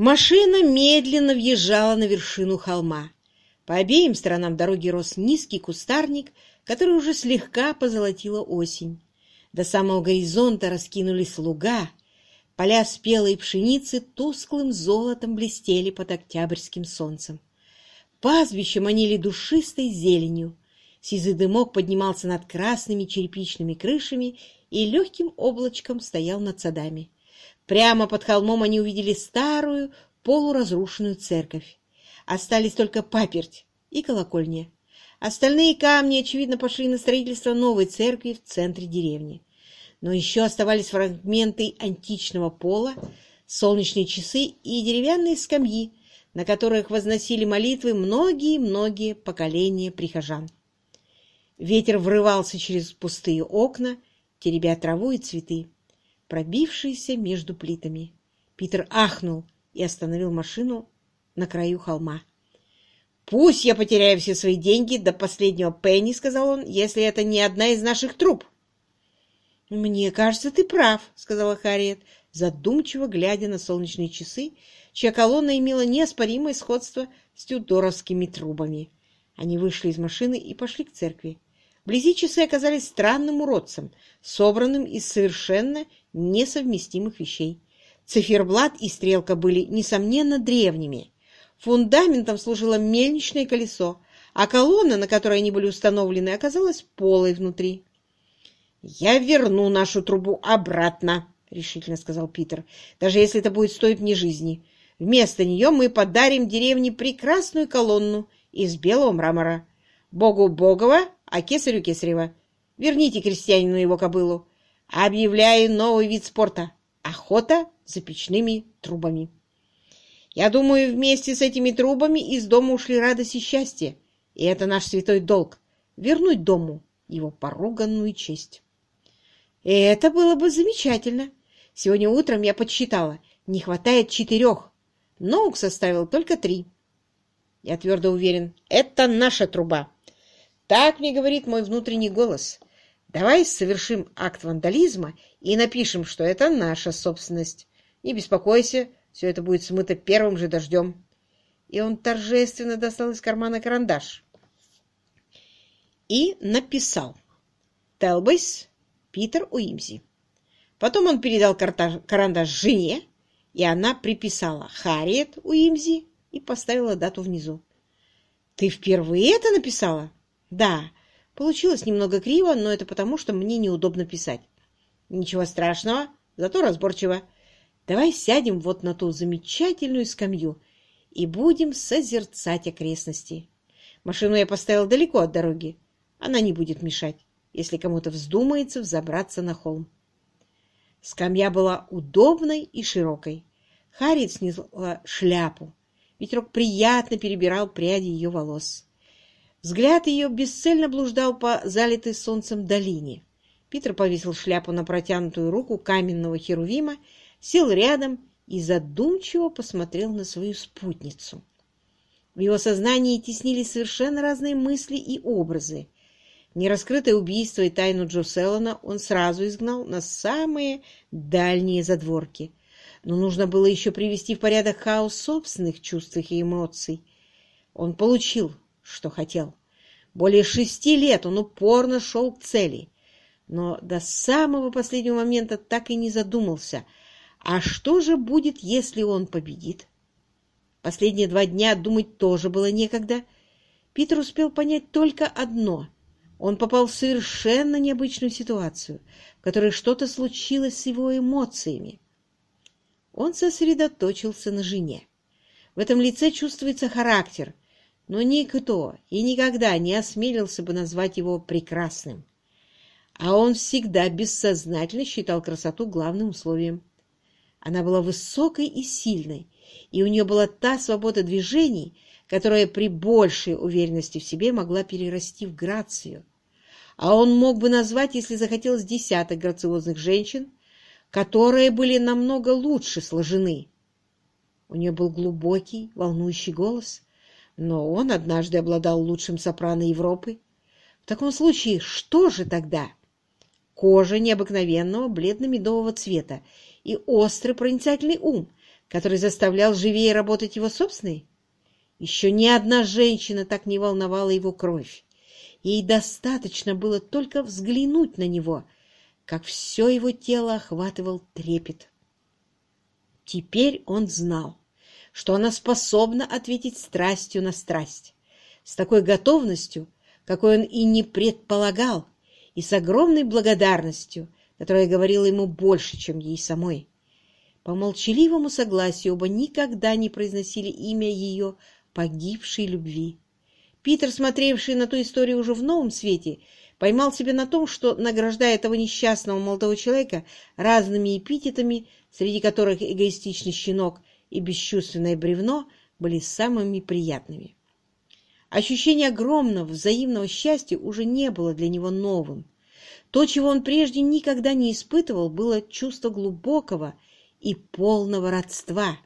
Машина медленно въезжала на вершину холма. По обеим сторонам дороги рос низкий кустарник, который уже слегка позолотила осень. До самого горизонта раскинулись луга, поля спелой пшеницы тусклым золотом блестели под октябрьским солнцем. Пастбища манили душистой зеленью. Сизый дымок поднимался над красными черепичными крышами и легким облачком стоял над садами. Прямо под холмом они увидели старую полуразрушенную церковь. Остались только паперть и колокольня. Остальные камни, очевидно, пошли на строительство новой церкви в центре деревни. Но еще оставались фрагменты античного пола, солнечные часы и деревянные скамьи, на которых возносили молитвы многие-многие поколения прихожан. Ветер врывался через пустые окна, теребя траву и цветы пробившиеся между плитами. Питер ахнул и остановил машину на краю холма. «Пусть я потеряю все свои деньги до последнего пенни», — сказал он, — «если это не одна из наших труб». «Мне кажется, ты прав», — сказала Харриет, задумчиво глядя на солнечные часы, чья колонна имела неоспоримое сходство с тюдоровскими трубами. Они вышли из машины и пошли к церкви. Вблизи часы оказались странным уродцем, собранным из совершенно несовместимых вещей. Циферблат и стрелка были, несомненно, древними. Фундаментом служило мельничное колесо, а колонна, на которой они были установлены, оказалась полой внутри. «Я верну нашу трубу обратно», — решительно сказал Питер, «даже если это будет стоить мне жизни. Вместо нее мы подарим деревне прекрасную колонну из белого мрамора. Богу Богова, а кесарю Кесарева. Верните крестьянину его кобылу. Объявляю новый вид спорта — охота за печными трубами. Я думаю, вместе с этими трубами из дома ушли радость и счастье, и это наш святой долг — вернуть дому его поруганную честь. И это было бы замечательно. Сегодня утром я подсчитала, не хватает четырех. Ноук составил только три. Я твердо уверен, это наша труба. Так мне говорит мой внутренний голос — Давай совершим акт вандализма и напишем, что это наша собственность. Не беспокойся, все это будет смыто первым же дождем. И он торжественно достал из кармана карандаш и написал «Телбейс Питер Уимзи». Потом он передал карандаш жене, и она приписала Харриет Уимзи и поставила дату внизу. «Ты впервые это написала?» «Да, Получилось немного криво, но это потому, что мне неудобно писать. Ничего страшного, зато разборчиво. Давай сядем вот на ту замечательную скамью и будем созерцать окрестности. Машину я поставил далеко от дороги. Она не будет мешать, если кому-то вздумается взобраться на холм. Скамья была удобной и широкой. Харриет снесла шляпу. Ветерок приятно перебирал пряди ее волос. Взгляд ее бесцельно блуждал по залитой солнцем долине. Питер повесил шляпу на протянутую руку каменного херувима, сел рядом и задумчиво посмотрел на свою спутницу. В его сознании теснились совершенно разные мысли и образы. Нераскрытое убийство и тайну Джо Селлона он сразу изгнал на самые дальние задворки. Но нужно было еще привести в порядок хаос собственных чувств и эмоций. Он получил что хотел. Более шести лет он упорно шел к цели, но до самого последнего момента так и не задумался, а что же будет, если он победит? Последние два дня думать тоже было некогда. Питер успел понять только одно. Он попал в совершенно необычную ситуацию, в которой что-то случилось с его эмоциями. Он сосредоточился на жене. В этом лице чувствуется характер, но никто и никогда не осмелился бы назвать его прекрасным. А он всегда бессознательно считал красоту главным условием. Она была высокой и сильной, и у нее была та свобода движений, которая при большей уверенности в себе могла перерасти в грацию. А он мог бы назвать, если захотелось, десяток грациозных женщин, которые были намного лучше сложены. У нее был глубокий, волнующий голос, но он однажды обладал лучшим сопрано Европы. В таком случае, что же тогда? Кожа необыкновенного бледно-медового цвета и острый проницательный ум, который заставлял живее работать его собственный? Еще ни одна женщина так не волновала его кровь. Ей достаточно было только взглянуть на него, как все его тело охватывал трепет. Теперь он знал, что она способна ответить страстью на страсть, с такой готовностью, какой он и не предполагал, и с огромной благодарностью, которая говорила ему больше, чем ей самой. По молчаливому согласию оба никогда не произносили имя ее погибшей любви. Питер, смотревший на ту историю уже в новом свете, поймал себя на том, что, награждая этого несчастного молодого человека разными эпитетами, среди которых эгоистичный щенок и бесчувственное бревно были самыми приятными. Ощущение огромного взаимного счастья уже не было для него новым. То, чего он прежде никогда не испытывал, было чувство глубокого и полного родства.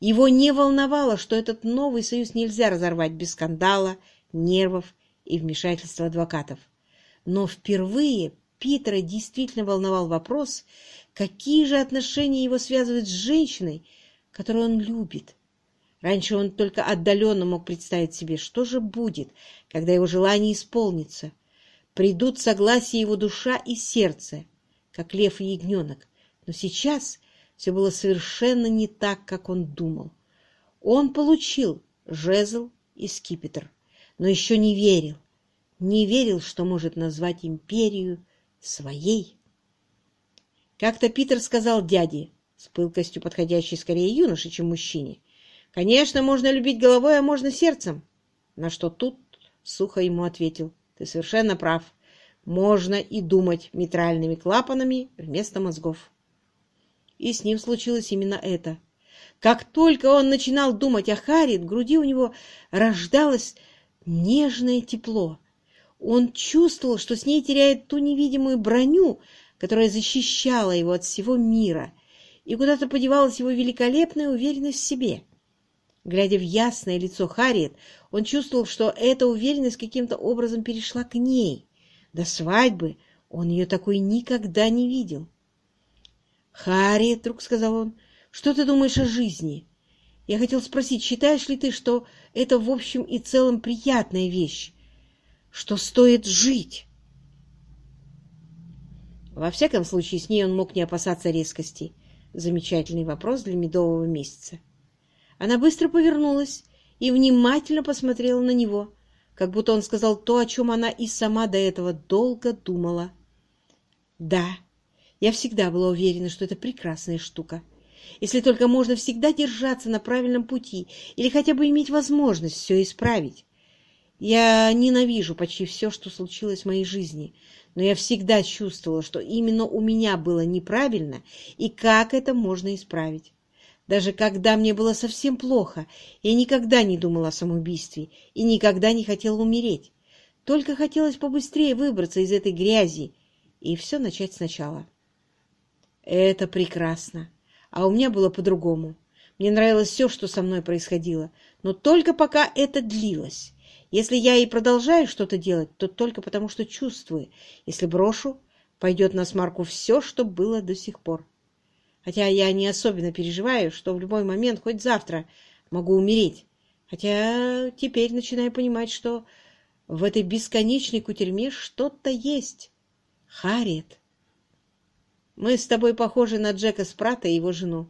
Его не волновало, что этот новый союз нельзя разорвать без скандала, нервов и вмешательства адвокатов. Но впервые Питера действительно волновал вопрос, какие же отношения его связывают с женщиной, которую он любит. Раньше он только отдаленно мог представить себе, что же будет, когда его желание исполнится. Придут согласие его душа и сердце, как лев и ягненок. Но сейчас все было совершенно не так, как он думал. Он получил жезл и скипетр, но еще не верил, не верил, что может назвать империю своей. Как-то Питер сказал дяде, с пылкостью подходящей скорее юноше, чем мужчине, «Конечно, можно любить головой, а можно сердцем». На что тут сухо ему ответил, «Ты совершенно прав. Можно и думать митральными клапанами вместо мозгов». И с ним случилось именно это. Как только он начинал думать о Харри, в груди у него рождалось нежное тепло. Он чувствовал, что с ней теряет ту невидимую броню, которая защищала его от всего мира, и куда-то подевалась его великолепная уверенность в себе. Глядя в ясное лицо Харриет, он чувствовал, что эта уверенность каким-то образом перешла к ней. До свадьбы он ее такой никогда не видел. «Харри», — вдруг сказал он, — «что ты думаешь о жизни? Я хотел спросить, считаешь ли ты, что это в общем и целом приятная вещь, что стоит жить?» Во всяком случае, с ней он мог не опасаться резкости. Замечательный вопрос для медового месяца. Она быстро повернулась и внимательно посмотрела на него, как будто он сказал то, о чем она и сама до этого долго думала. «Да», я всегда была уверена, что это прекрасная штука. Если только можно всегда держаться на правильном пути или хотя бы иметь возможность все исправить. Я ненавижу почти все, что случилось в моей жизни, но я всегда чувствовала, что именно у меня было неправильно и как это можно исправить. Даже когда мне было совсем плохо, я никогда не думала о самоубийстве и никогда не хотела умереть. Только хотелось побыстрее выбраться из этой грязи и все начать сначала. Это прекрасно. А у меня было по-другому. Мне нравилось все, что со мной происходило, но только пока это длилось. Если я и продолжаю что-то делать, то только потому, что чувствую. Если брошу, пойдет на смарку все, что было до сих пор. Хотя я не особенно переживаю, что в любой момент, хоть завтра, могу умереть. Хотя теперь начинаю понимать, что в этой бесконечной кутерьме что-то есть. Харриет. Мы с тобой похожи на Джека Спрата и его жену.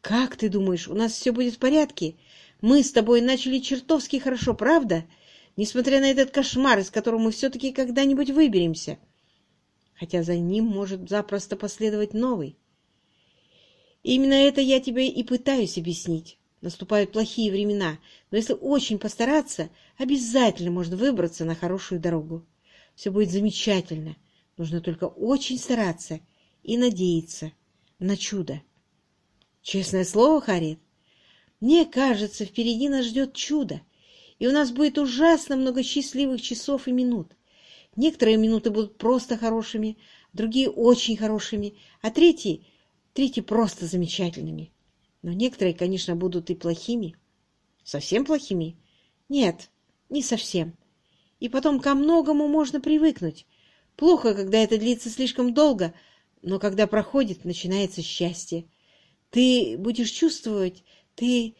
Как ты думаешь, у нас все будет в порядке? Мы с тобой начали чертовски хорошо, правда? Несмотря на этот кошмар, из которого мы все-таки когда-нибудь выберемся. Хотя за ним может запросто последовать новый. Именно это я тебе и пытаюсь объяснить. Наступают плохие времена, но если очень постараться, обязательно можно выбраться на хорошую дорогу. Все будет замечательно. Нужно только очень стараться и надеяться на чудо. Честное слово, Харит, мне кажется, впереди нас ждет чудо, и у нас будет ужасно много счастливых часов и минут. Некоторые минуты будут просто хорошими, другие очень хорошими, а третьи, третьи просто замечательными. Но некоторые, конечно, будут и плохими. Совсем плохими? Нет, не совсем. И потом ко многому можно привыкнуть, Плохо, когда это длится слишком долго, но когда проходит, начинается счастье. Ты будешь чувствовать, ты...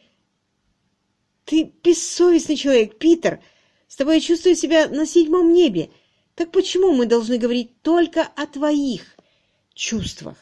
Ты бессовестный человек, Питер. С тобой я чувствую себя на седьмом небе. Так почему мы должны говорить только о твоих чувствах?